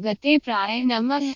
गते प्राय नमः।